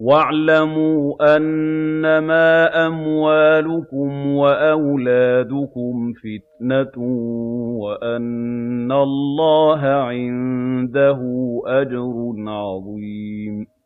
وَاعْلَمُوا أَنَّمَا أَمْوَالُكُمْ وَأَوْلَادُكُمْ فِتْنَةٌ وَأَنَّ اللَّهَ عِندَهُ أَجْرٌ عَظِيمٌ.